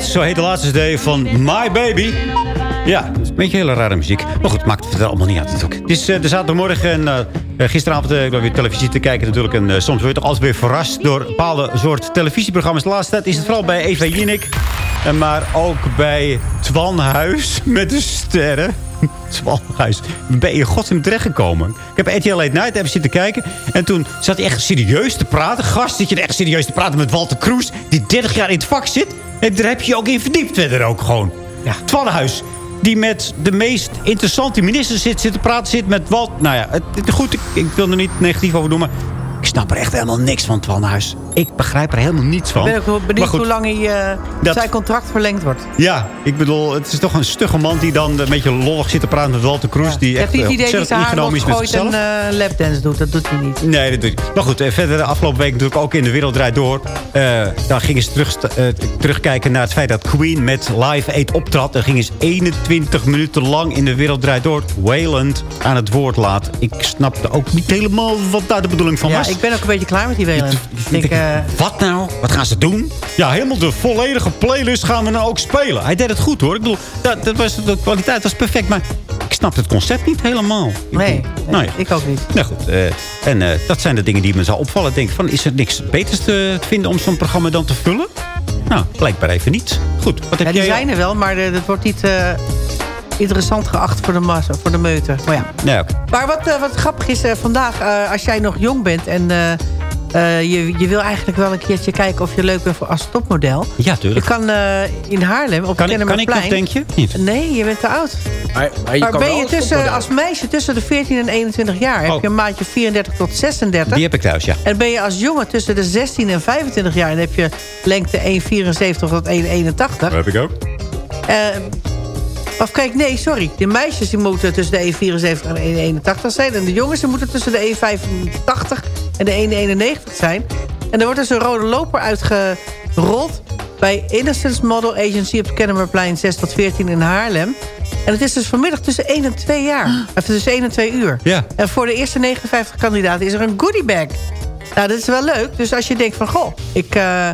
Zo heet de laatste CD van My Baby. Ja, een beetje hele rare muziek. Maar goed, maakt het er allemaal niet uit natuurlijk. Het is eh, de zaterdagmorgen en eh, eh, gisteravond uh, weer televisie te kijken natuurlijk. En soms word je toch altijd weer verrast door bepaalde soort televisieprogramma's. De laatste tijd is het vooral bij Eva Jinek. Maar ook bij Twan Huis [LAUGHS] met de sterren. [LAUGHS] Twan Huis. Ben je godsnaam terechtgekomen? Ik heb RTL Late Night even zitten kijken. En toen zat hij echt serieus te praten. Gast, zit je echt serieus te praten met Walter Kroes. Die 30 jaar in het vak zit. En daar heb je je ook in verdiept verder ook gewoon. Ja. Huis. Die met de meest interessante minister zit, zit te praten. Zit met Walt. Nou ja, het, goed. Ik, ik wil er niet negatief over doen. Maar snap er echt helemaal niks van, Twan Huis. Ik begrijp er helemaal niets van. Ik ben ook benieuwd goed. hoe lang hij, eh, Dat- zijn contract verlengd wordt. Ja, ik bedoel, het is toch een stugge man die dan een beetje lollig zit te praten met Walter Kroes. Die echt niet het eh, idee dat hij haar is met en eh lapdance doet. Dat doet hij niet. Nee, dat doe ik. Maar goed, verder de afgelopen week natuurlijk ook in de wereld draait door. Eh dan gingen ze terug, eh, terugkijken naar het feit dat Queen met Live Aid optrad. En gingen ze 21 minuten lang in de wereld draait door Wayland aan het woord laat. Ik snapte ook niet helemaal wat daar de bedoeling van Ja, was. ik ben ook een beetje klaar met die Welen. Ik denk, eh, Wat nou? Wat gaan ze doen? Ja, helemaal de volledige playlist gaan we nou ook spelen. Hij deed het goed hoor. Ik bedoel, dat, dat was, de kwaliteit was perfect. Maar ik snap het concept niet helemaal. Nee, nou ja. ik ook niet. Nou goed, eh, en eh, dat zijn de dingen die me zou opvallen. Ik denk van, is er niks beters te, vinden om zo'n programma dan te vullen? Nou, blijkbaar even niet. Goed, wat heb Ja, die jij... zijn er wel, maar eh, dat wordt niet eh, interessant geacht voor de massa, voor de meute. Maar ja. Maar wat, eh, wat grappig is eh, vandaag, eh, als jij nog jong bent en eh, eh, je, je wil eigenlijk wel een keertje kijken of je leuk bent voor als topmodel. Ja, Je tuurlijk. kan eh, in Haarlem op Kan ik, kan ik nog, denk je? Niet. Nee, je bent te oud. Maar, maar je maar kan ben wel je als tussen, als meisje tussen de 14 en 21 jaar... heb Oh. je een maatje 34 tot 36. Die heb ik thuis, ja. En ben je als jongen tussen de 16 en 25 jaar... en heb je lengte 1,74 tot 1,81... heb ik ook. Of kijk, nee, sorry. De meisjes die moeten tussen de 1,74 en 1,81 zijn. En de jongens die moeten tussen de 1,85 en de 1,91 zijn. En er wordt dus een rode loper uitgerold... bij Innocence Model Agency op Kennemerplein 6 tot 14 in Haarlem. En het is dus vanmiddag tussen 1 en 2 jaar. Of tussen 1 en 2 uur. Ja. En voor de eerste 59 kandidaten is er een goodie bag. Nou, dat is wel leuk. Dus als je denkt van, goh, ik, eh,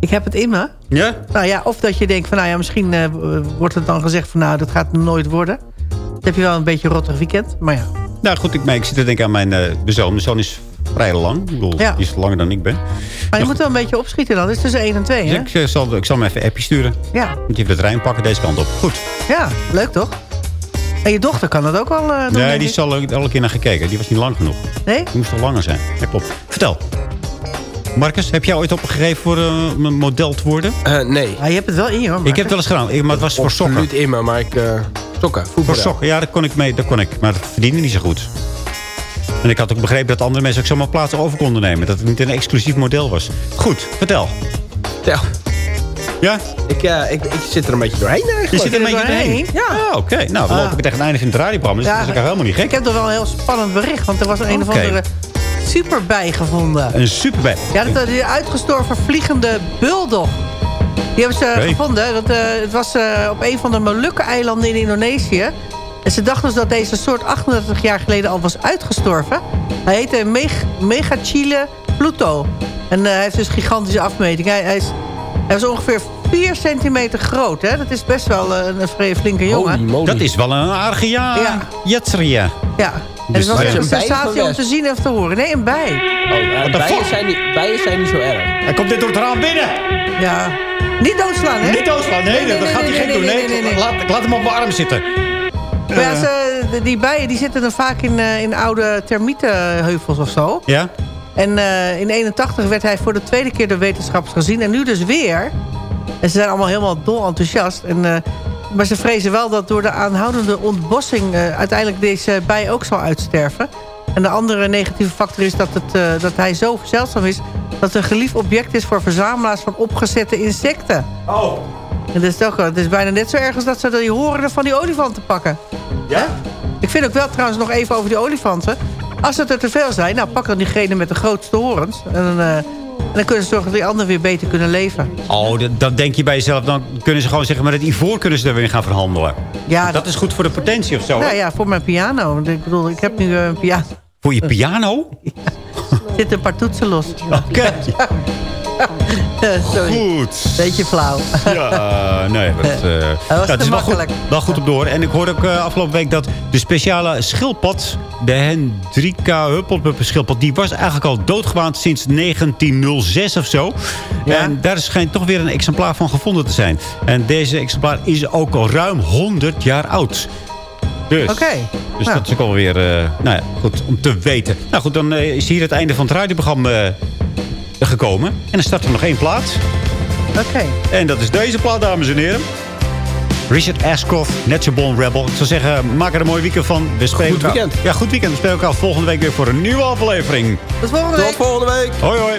ik heb het in me. Ja? Nou ja, of dat je denkt van, nou ja, misschien eh, wordt het dan gezegd van, nou, dat gaat nooit worden. Dan heb je wel een beetje een rottig weekend, maar ja. Nou goed, ik, maar ik zit te denken aan mijn mijn zoon. Mijn zoon is vrij lang. Ik bedoel, Ja. die is langer dan ik ben. Maar je moet wel een beetje opschieten dan. Het is tussen 1 en 2, Dus hè? ik, eh, zal, ik zal hem even een appje sturen. Ja. Moet je even de trein pakken deze kant op. Goed. Ja, leuk toch? En je dochter kan dat ook wel eh, doen, nee, die is al, al een keer naar gekeken. Die was niet lang genoeg. Nee? Die moest al langer zijn. Ja, klopt. Vertel. Marcus, heb jij ooit opgegeven voor eh, een model te worden? Eh, nee. Ja, je hebt het wel in je, hoor. Ik heb het wel eens gedaan, ik- maar het was voor sokken. Absoluut in me, maar ik... eh sokken, Voor voetbal. sokken, ja, dat kon ik mee. Dat kon ik, maar dat verdiende niet zo goed. En ik had ook begrepen dat andere mensen ook zomaar plaatsen over konden nemen. Dat het niet een exclusief model was. Goed, vertel. Ja. Ja? Ik, eh, ik, ik zit er een beetje doorheen eigenlijk. Je zit er een beetje doorheen? doorheen. Ja. Ah, Oké, nou, we Ah. lopen tegen het einde van het radioprogramma. Dus Ja, dat is eigenlijk helemaal niet Ik gek. heb er wel een heel spannend bericht, want er was een of Oké. andere super bij gevonden. Een superbij. Ja, dat die uitgestorven vliegende bulldog. Die hebben ze gevonden. Dat, eh, het was eh, op een van de Molukken-eilanden in Indonesië. En ze dachten dus dat deze soort 38 jaar geleden al was uitgestorven. Hij heette Meg Megachile Pluto. En eh, hij heeft dus gigantische afmetingen. Hij, hij, is, hij was ongeveer 4 centimeter groot. Hè? Dat is best wel eh, een, vrij flinke jongen. Dat is wel een aardige ja. Ja. Jetseria. Ja. En Dus het was het een is een bij sensatie om te zien of te horen. Nee, een bij. Oh, eh, bijen, zijn niet, bijen zijn niet zo erg. Hij komt dit door het raam binnen. Ja. Niet doodslaan, hè? Niet doodslaan, nee, dat gaat hij gek doen. Nee, Laat, laat hem op mijn arm zitten. Maar ja, ze, de- die bijen die zitten dan vaak in, eh, in oude termietenheuvels of zo. Ja? En eh, in 81 werd hij voor de tweede keer door wetenschappers gezien. En nu dus weer. En ze zijn allemaal helemaal dol enthousiast. En, eh, maar ze vrezen wel dat door de aanhoudende ontbossing... eh, uiteindelijk deze bij ook zal uitsterven. En de andere negatieve factor is dat, het, eh, dat hij zo zeldzaam is... dat het een geliefd object is voor verzamelaars van opgezette insecten. Oh. En dat is het is bijna net zo erg als dat ze die horen van die olifanten pakken. Ja? Ik vind ook wel trouwens nog even over die olifanten. Als het er te veel zijn, nou pak dan diegene met de grootste horens. En en dan kunnen ze zorgen dat die anderen weer beter kunnen leven. Oh, dat- dan denk je bij jezelf, dan kunnen ze gewoon zeggen... maar het ivoor kunnen ze er weer gaan verhandelen. Ja, dat is goed voor de potentie of zo. Nou ja, voor mijn piano. Want Ik bedoel, ik heb nu eh, een piano. Voor je piano? [LAUGHS] Er zitten een paar toetsen los. Oké. Sorry. [LAUGHS] Goed. Beetje flauw. Ja, nee, [LAUGHS] dat, eh, was het is wel goed, wel goed op door. En ik hoorde ook eh, afgelopen week dat de speciale schildpad... de Hendrika Huppelpuppen schildpad... die was eigenlijk al doodgewaand sinds 1906 of zo. En daar schijnt toch weer een exemplaar van gevonden te zijn. En deze exemplaar is ook al ruim 100 jaar oud. Dus, Oké. dus Nou. dat is ook alweer eh, nou ja, goed om te weten. Nou goed, dan eh, is hier het einde van het radioprogramma eh, gekomen. En dan start er nog één plaat. Oké. En dat is deze plaat, dames en heren. Richard Ashcroft, Natural Born Rebel. Ik zou zeggen, maak er een mooi weekend van. We spreken Goed elkaar- weekend. Ja, goed weekend. We spreken elkaar volgende week weer voor een nieuwe aflevering. Tot volgende Tot week. volgende week. Hoi, hoi.